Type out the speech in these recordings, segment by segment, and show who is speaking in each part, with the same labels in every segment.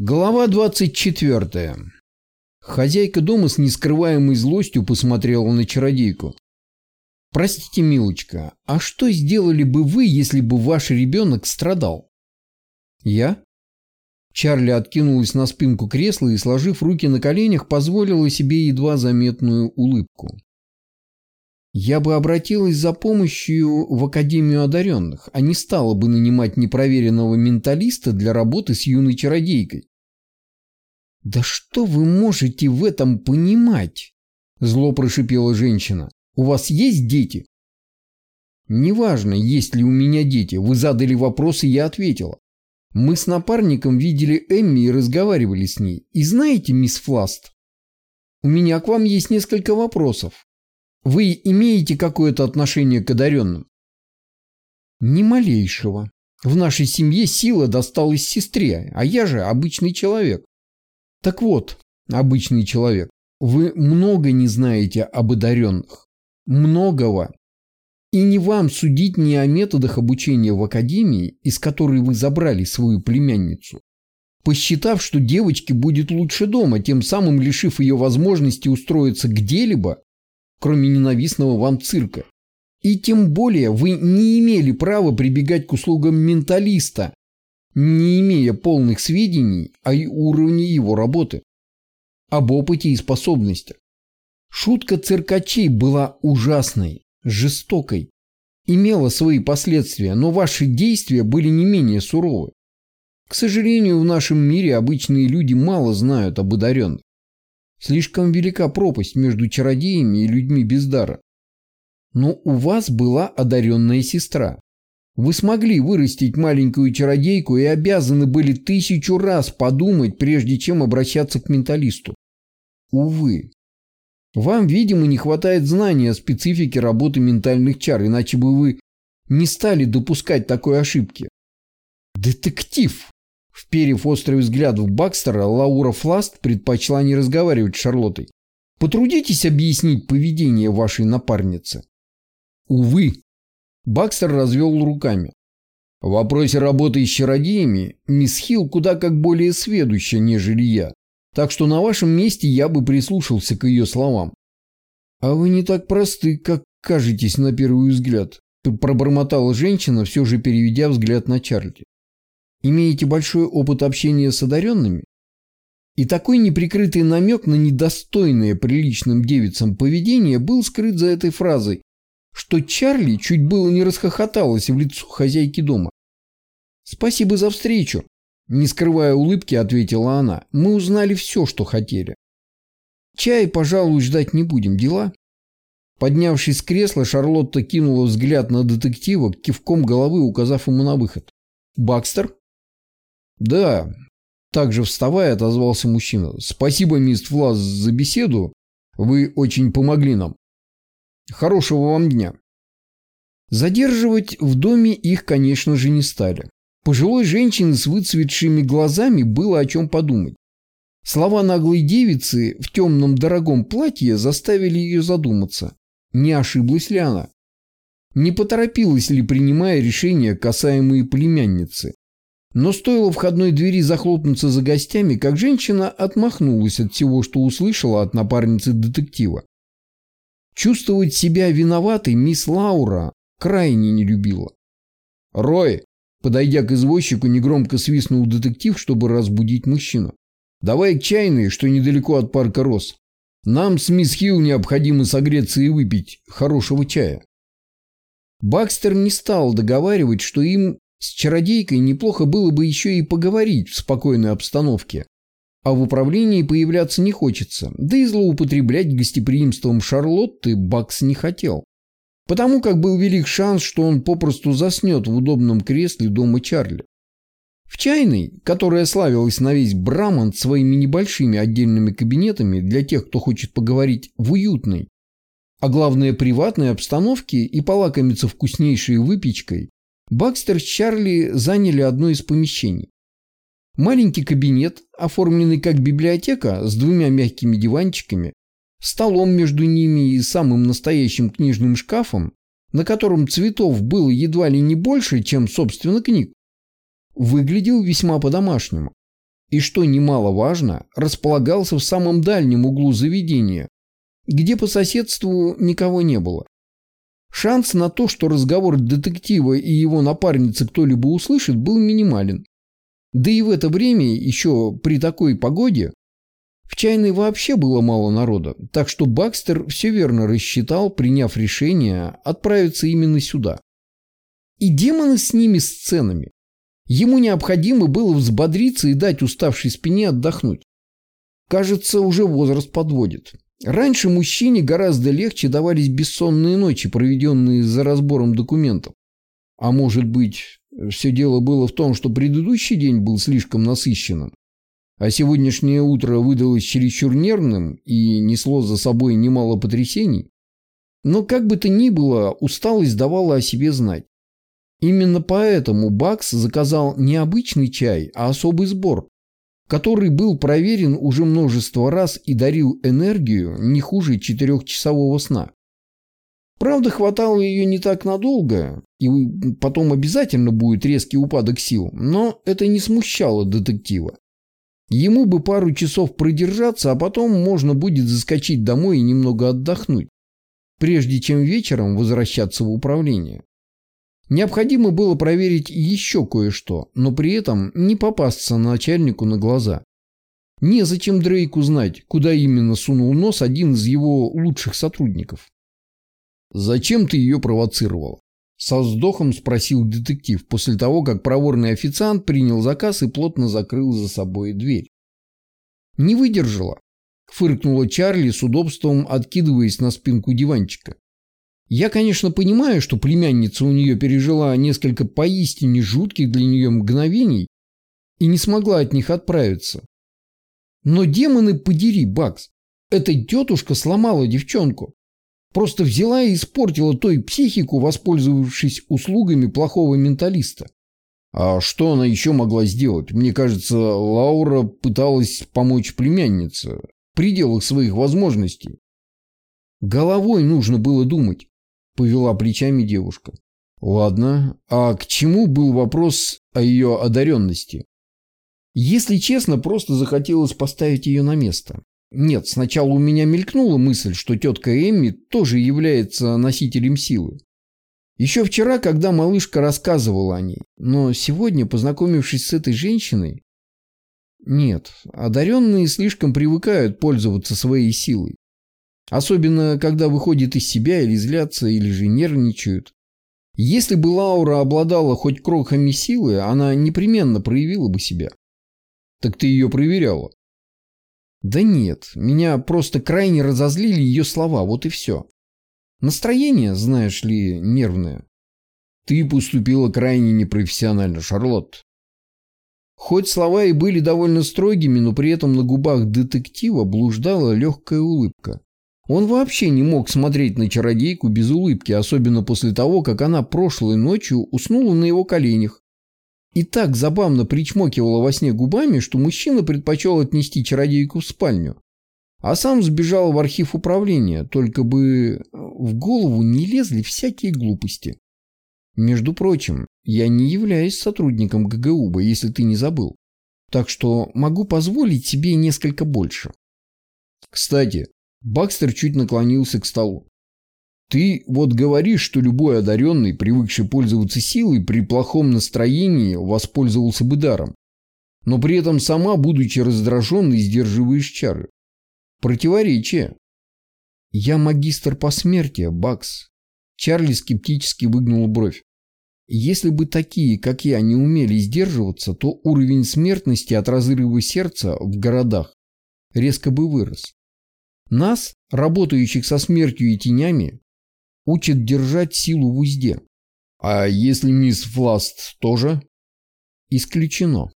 Speaker 1: Глава 24. Хозяйка дома с нескрываемой злостью посмотрела на чародейку. «Простите, милочка, а что сделали бы вы, если бы ваш ребенок страдал?» «Я?» Чарли откинулась на спинку кресла и, сложив руки на коленях, позволила себе едва заметную улыбку. Я бы обратилась за помощью в Академию одаренных, а не стала бы нанимать непроверенного менталиста для работы с юной чародейкой. «Да что вы можете в этом понимать?» Зло прошипела женщина. «У вас есть дети?» «Неважно, есть ли у меня дети. Вы задали вопрос, и я ответила. Мы с напарником видели Эмми и разговаривали с ней. И знаете, мисс Фласт, у меня к вам есть несколько вопросов. Вы имеете какое-то отношение к одаренным? Ни малейшего. В нашей семье сила досталась сестре, а я же обычный человек. Так вот, обычный человек, вы много не знаете об одаренных. Многого. И не вам судить не о методах обучения в академии, из которой вы забрали свою племянницу, посчитав, что девочке будет лучше дома, тем самым лишив ее возможности устроиться где-либо кроме ненавистного вам цирка. И тем более вы не имели права прибегать к услугам менталиста, не имея полных сведений о уровне его работы, об опыте и способностях. Шутка циркачей была ужасной, жестокой, имела свои последствия, но ваши действия были не менее суровы. К сожалению, в нашем мире обычные люди мало знают об одаренных. Слишком велика пропасть между чародеями и людьми без дара. Но у вас была одаренная сестра. Вы смогли вырастить маленькую чародейку и обязаны были тысячу раз подумать, прежде чем обращаться к менталисту. Увы. Вам, видимо, не хватает знания о специфике работы ментальных чар, иначе бы вы не стали допускать такой ошибки. Детектив! Вперев острый взгляд в Бакстера, Лаура Фласт предпочла не разговаривать с Шарлоттой. Потрудитесь объяснить поведение вашей напарницы. Увы. Бакстер развел руками. В вопросе работы с чародеями мисс Хилл куда как более сведуща, нежели я. Так что на вашем месте я бы прислушался к ее словам. А вы не так просты, как кажетесь на первый взгляд, пробормотала женщина, все же переведя взгляд на Чарли. Имеете большой опыт общения с одаренными? И такой неприкрытый намек на недостойное приличным девицам поведение был скрыт за этой фразой, что Чарли чуть было не расхохоталась в лицо хозяйки дома. «Спасибо за встречу», – не скрывая улыбки, ответила она. «Мы узнали все, что хотели. Чай, пожалуй, ждать не будем, дела?» Поднявшись с кресла, Шарлотта кинула взгляд на детектива, кивком головы указав ему на выход. «Бакстер?» «Да», – также вставая, отозвался мужчина. «Спасибо, мисс Влас, за беседу. Вы очень помогли нам. Хорошего вам дня». Задерживать в доме их, конечно же, не стали. Пожилой женщине с выцветшими глазами было о чем подумать. Слова наглой девицы в темном дорогом платье заставили ее задуматься, не ошиблась ли она. Не поторопилась ли, принимая решения, касаемые племянницы. Но стоило входной двери захлопнуться за гостями, как женщина отмахнулась от всего, что услышала от напарницы детектива. Чувствовать себя виноватой мисс Лаура крайне не любила. «Рой!» Подойдя к извозчику, негромко свистнул детектив, чтобы разбудить мужчину. «Давай к чайной, что недалеко от парка Рос. Нам с мисс Хилл необходимо согреться и выпить хорошего чая». Бакстер не стал договаривать, что им с чародейкой неплохо было бы еще и поговорить в спокойной обстановке. А в управлении появляться не хочется, да и злоупотреблять гостеприимством Шарлотты Бакс не хотел. Потому как был велик шанс, что он попросту заснет в удобном кресле дома Чарли. В чайной, которая славилась на весь Брамант своими небольшими отдельными кабинетами для тех, кто хочет поговорить в уютной, а главное приватной обстановке и полакомиться вкуснейшей выпечкой, Бакстер с Чарли заняли одно из помещений. Маленький кабинет, оформленный как библиотека с двумя мягкими диванчиками, столом между ними и самым настоящим книжным шкафом, на котором цветов было едва ли не больше, чем, собственно, книг, выглядел весьма по-домашнему. и, что немаловажно, располагался в самом дальнем углу заведения, где по соседству никого не было. Шанс на то, что разговор детектива и его напарницы кто-либо услышит, был минимален. Да и в это время, еще при такой погоде, в чайной вообще было мало народа, так что Бакстер все верно рассчитал, приняв решение отправиться именно сюда. И демоны с ними сценами. Ему необходимо было взбодриться и дать уставшей спине отдохнуть. Кажется, уже возраст подводит. Раньше мужчине гораздо легче давались бессонные ночи, проведенные за разбором документов. А может быть, все дело было в том, что предыдущий день был слишком насыщенным, а сегодняшнее утро выдалось чересчур нервным и несло за собой немало потрясений? Но как бы то ни было, усталость давала о себе знать. Именно поэтому Бакс заказал не обычный чай, а особый сбор, который был проверен уже множество раз и дарил энергию не хуже четырехчасового сна. Правда, хватало ее не так надолго, и потом обязательно будет резкий упадок сил, но это не смущало детектива. Ему бы пару часов продержаться, а потом можно будет заскочить домой и немного отдохнуть, прежде чем вечером возвращаться в управление. Необходимо было проверить еще кое-что, но при этом не попасться начальнику на глаза. Незачем Дрейку знать, куда именно сунул нос один из его лучших сотрудников. «Зачем ты ее провоцировал?» Со вздохом спросил детектив после того, как проворный официант принял заказ и плотно закрыл за собой дверь. «Не выдержала», – фыркнула Чарли с удобством, откидываясь на спинку диванчика. Я, конечно, понимаю, что племянница у нее пережила несколько поистине жутких для нее мгновений и не смогла от них отправиться. Но демоны подери, Бакс. Эта тетушка сломала девчонку. Просто взяла и испортила той психику, воспользовавшись услугами плохого менталиста. А что она еще могла сделать? Мне кажется, Лаура пыталась помочь племяннице в пределах своих возможностей. Головой нужно было думать повела плечами девушка. Ладно, а к чему был вопрос о ее одаренности? Если честно, просто захотелось поставить ее на место. Нет, сначала у меня мелькнула мысль, что тетка Эмми тоже является носителем силы. Еще вчера, когда малышка рассказывала о ней, но сегодня, познакомившись с этой женщиной... Нет, одаренные слишком привыкают пользоваться своей силой. Особенно, когда выходят из себя или злятся, или же нервничают. Если бы Лаура обладала хоть крохами силы, она непременно проявила бы себя. Так ты ее проверяла? Да нет, меня просто крайне разозлили ее слова, вот и все. Настроение, знаешь ли, нервное. Ты поступила крайне непрофессионально, Шарлотт. Хоть слова и были довольно строгими, но при этом на губах детектива блуждала легкая улыбка. Он вообще не мог смотреть на чародейку без улыбки, особенно после того, как она прошлой ночью уснула на его коленях. И так забавно причмокивала во сне губами, что мужчина предпочел отнести чародейку в спальню. А сам сбежал в архив управления, только бы в голову не лезли всякие глупости. Между прочим, я не являюсь сотрудником ГГУБа, если ты не забыл. Так что могу позволить себе несколько больше. Кстати, Бакстер чуть наклонился к столу. Ты вот говоришь, что любой одаренный, привыкший пользоваться силой, при плохом настроении воспользовался бы даром. Но при этом сама, будучи раздраженной, сдерживаешь чары. Противоречие. Я магистр по смерти, Бакс. Чарли скептически выгнул бровь. Если бы такие, как я, не умели сдерживаться, то уровень смертности от разрыва сердца в городах резко бы вырос. Нас, работающих со смертью и тенями, учат держать силу в узде. А если мисс Фласт тоже? Исключено.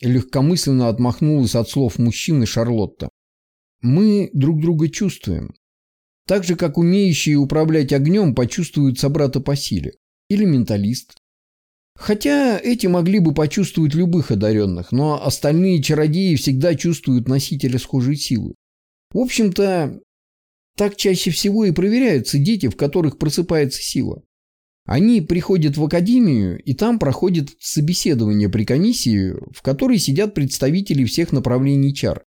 Speaker 1: Легкомысленно отмахнулась от слов мужчины Шарлотта. Мы друг друга чувствуем. Так же, как умеющие управлять огнем почувствуют собрата по силе. Или менталист. Хотя эти могли бы почувствовать любых одаренных, но остальные чародеи всегда чувствуют носителя схожей силы. В общем-то, так чаще всего и проверяются дети, в которых просыпается сила. Они приходят в академию, и там проходят собеседование при комиссии, в которой сидят представители всех направлений чар.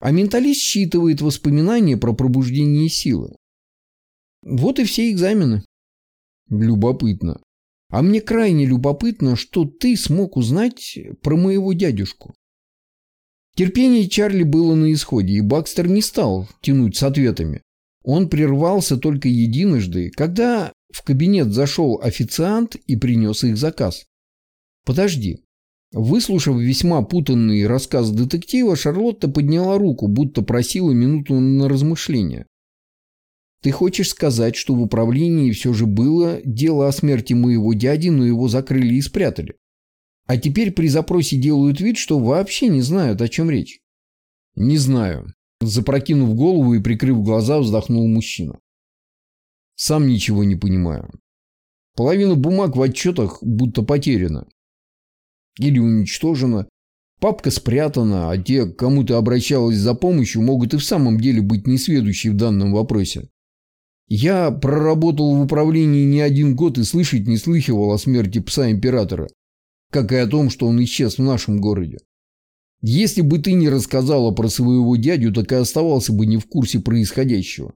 Speaker 1: А менталист считывает воспоминания про пробуждение силы. Вот и все экзамены. Любопытно. А мне крайне любопытно, что ты смог узнать про моего дядюшку. Терпение Чарли было на исходе, и Бакстер не стал тянуть с ответами. Он прервался только единожды, когда в кабинет зашел официант и принес их заказ. «Подожди». Выслушав весьма путанный рассказ детектива, Шарлотта подняла руку, будто просила минуту на размышление. «Ты хочешь сказать, что в управлении все же было дело о смерти моего дяди, но его закрыли и спрятали? А теперь при запросе делают вид, что вообще не знают, о чем речь?» «Не знаю», Запрокинув голову и прикрыв глаза, вздохнул мужчина. Сам ничего не понимаю. Половина бумаг в отчетах будто потеряна. Или уничтожена. Папка спрятана, а те, к кому ты обращалась за помощью, могут и в самом деле быть несведущие в данном вопросе. Я проработал в управлении не один год и слышать не слыхивал о смерти пса императора, как и о том, что он исчез в нашем городе. Если бы ты не рассказала про своего дядю, так и оставался бы не в курсе происходящего.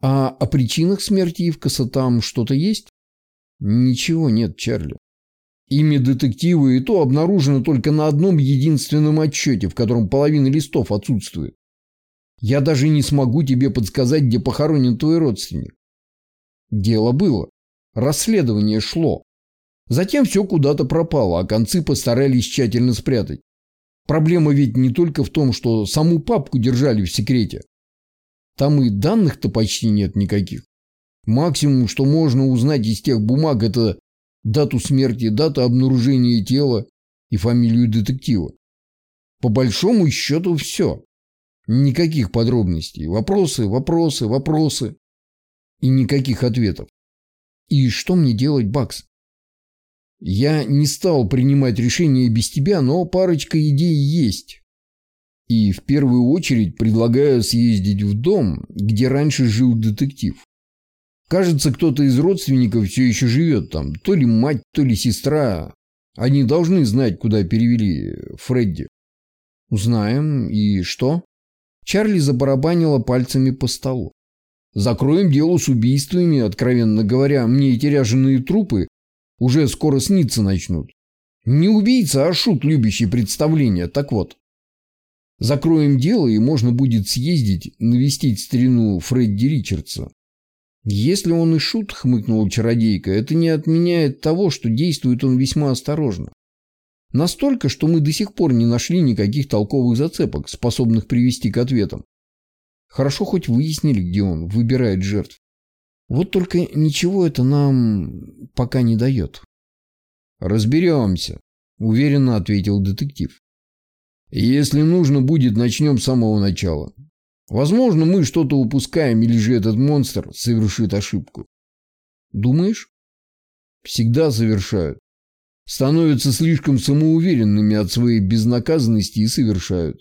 Speaker 1: А о причинах смерти Ивкаса там что-то есть? Ничего нет, Чарли. Имя детектива и то обнаружено только на одном единственном отчете, в котором половина листов отсутствует. Я даже не смогу тебе подсказать, где похоронен твой родственник. Дело было. Расследование шло. Затем все куда-то пропало, а концы постарались тщательно спрятать. Проблема ведь не только в том, что саму папку держали в секрете. Там и данных-то почти нет никаких. Максимум, что можно узнать из тех бумаг, это дату смерти, дату обнаружения тела и фамилию детектива. По большому счету все. Никаких подробностей. Вопросы, вопросы, вопросы. И никаких ответов. И что мне делать, Бакс? Я не стал принимать решение без тебя, но парочка идей есть. И в первую очередь предлагаю съездить в дом, где раньше жил детектив. Кажется, кто-то из родственников все еще живет там. То ли мать, то ли сестра. Они должны знать, куда перевели Фредди. Узнаем. И что? Чарли забарабанила пальцами по столу. Закроем дело с убийствами, откровенно говоря. Мне эти ряженые трупы уже скоро сниться начнут. Не убийца, а шут, любящий представления. Так вот. Закроем дело, и можно будет съездить, навестить старину Фредди Ричардса. Если он и шут, хмыкнула чародейка, это не отменяет того, что действует он весьма осторожно. Настолько, что мы до сих пор не нашли никаких толковых зацепок, способных привести к ответам. Хорошо хоть выяснили, где он выбирает жертв. Вот только ничего это нам пока не дает. Разберемся, уверенно ответил детектив. Если нужно будет, начнем с самого начала. Возможно, мы что-то упускаем, или же этот монстр совершит ошибку. Думаешь? Всегда совершают. Становятся слишком самоуверенными от своей безнаказанности и совершают.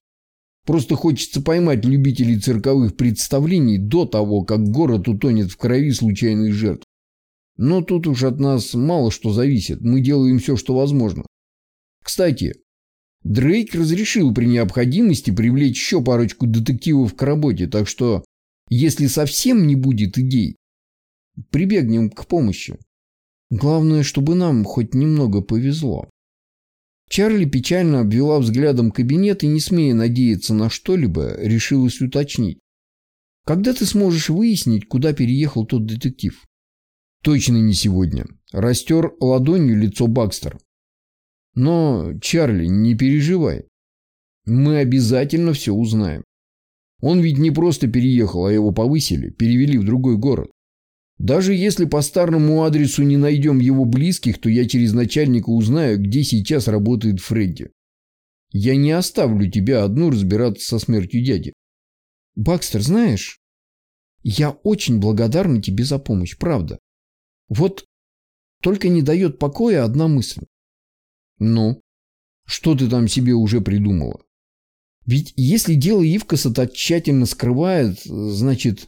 Speaker 1: Просто хочется поймать любителей цирковых представлений до того, как город утонет в крови случайных жертв. Но тут уж от нас мало что зависит. Мы делаем все, что возможно. Кстати, Дрейк разрешил при необходимости привлечь еще парочку детективов к работе, так что, если совсем не будет идей, прибегнем к помощи. Главное, чтобы нам хоть немного повезло. Чарли печально обвела взглядом кабинет и, не смея надеяться на что-либо, решилась уточнить. «Когда ты сможешь выяснить, куда переехал тот детектив?» «Точно не сегодня». Растер ладонью лицо Бакстер. «Но, Чарли, не переживай. Мы обязательно все узнаем. Он ведь не просто переехал, а его повысили, перевели в другой город. Даже если по старому адресу не найдем его близких, то я через начальника узнаю, где сейчас работает Фредди. Я не оставлю тебя одну разбираться со смертью дяди. Бакстер, знаешь, я очень благодарна тебе за помощь, правда. Вот только не дает покоя одна мысль. Ну, что ты там себе уже придумала? Ведь если дело Ивкаса так тщательно скрывает, значит...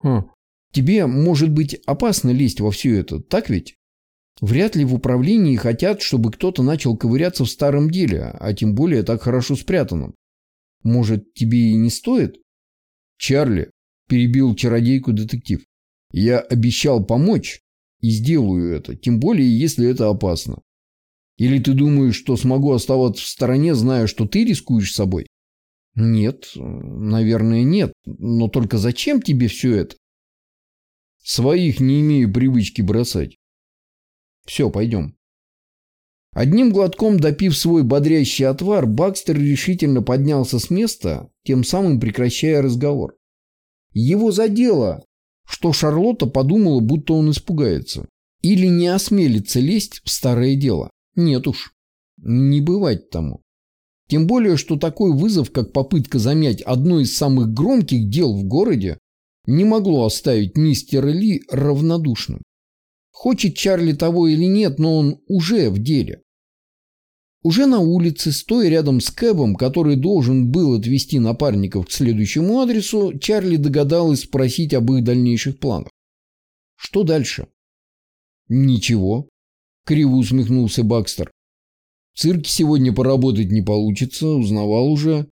Speaker 1: Хм, Тебе, может быть, опасно лезть во все это, так ведь? Вряд ли в управлении хотят, чтобы кто-то начал ковыряться в старом деле, а тем более так хорошо спрятанном. Может, тебе и не стоит? Чарли, перебил чародейку детектив. Я обещал помочь и сделаю это, тем более, если это опасно. Или ты думаешь, что смогу оставаться в стороне, зная, что ты рискуешь собой? Нет, наверное, нет. Но только зачем тебе все это? Своих не имею привычки бросать. Все, пойдем. Одним глотком допив свой бодрящий отвар, Бакстер решительно поднялся с места, тем самым прекращая разговор. Его задело, что Шарлотта подумала, будто он испугается. Или не осмелится лезть в старое дело. Нет уж, не бывать тому. Тем более, что такой вызов, как попытка замять одно из самых громких дел в городе, не могло оставить мистера Ли равнодушным. Хочет Чарли того или нет, но он уже в деле. Уже на улице, стоя рядом с Кэбом, который должен был отвезти напарников к следующему адресу, Чарли догадалась спросить об их дальнейших планах. Что дальше? Ничего. Криво усмехнулся Бакстер. В цирке сегодня поработать не получится, узнавал уже.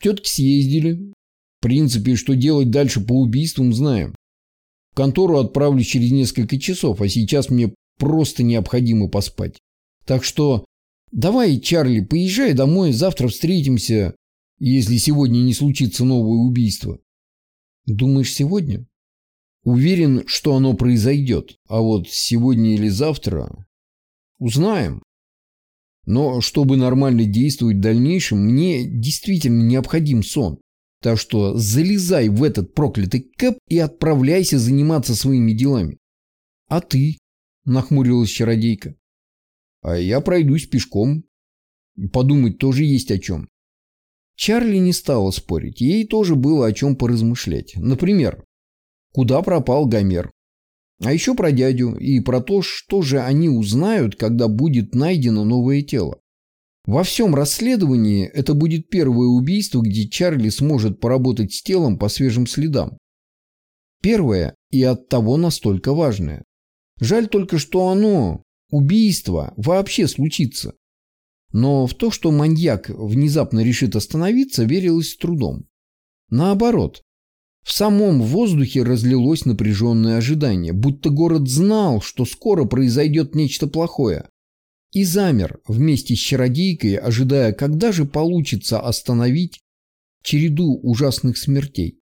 Speaker 1: Тетки съездили. В принципе, что делать дальше по убийствам, знаем контору отправлюсь через несколько часов, а сейчас мне просто необходимо поспать. Так что давай, Чарли, поезжай домой, завтра встретимся, если сегодня не случится новое убийство. Думаешь, сегодня? Уверен, что оно произойдет, а вот сегодня или завтра узнаем. Но чтобы нормально действовать в дальнейшем, мне действительно необходим сон. Так что залезай в этот проклятый кэп и отправляйся заниматься своими делами. А ты? Нахмурилась чародейка. А я пройдусь пешком. Подумать тоже есть о чем. Чарли не стала спорить. Ей тоже было о чем поразмышлять. Например, куда пропал Гомер? А еще про дядю и про то, что же они узнают, когда будет найдено новое тело. Во всем расследовании это будет первое убийство, где Чарли сможет поработать с телом по свежим следам. Первое и от того настолько важное. Жаль только, что оно, убийство, вообще случится. Но в то, что маньяк внезапно решит остановиться, верилось с трудом. Наоборот, в самом воздухе разлилось напряженное ожидание, будто город знал, что скоро произойдет нечто плохое, и замер вместе с чародейкой, ожидая, когда же получится остановить череду ужасных смертей.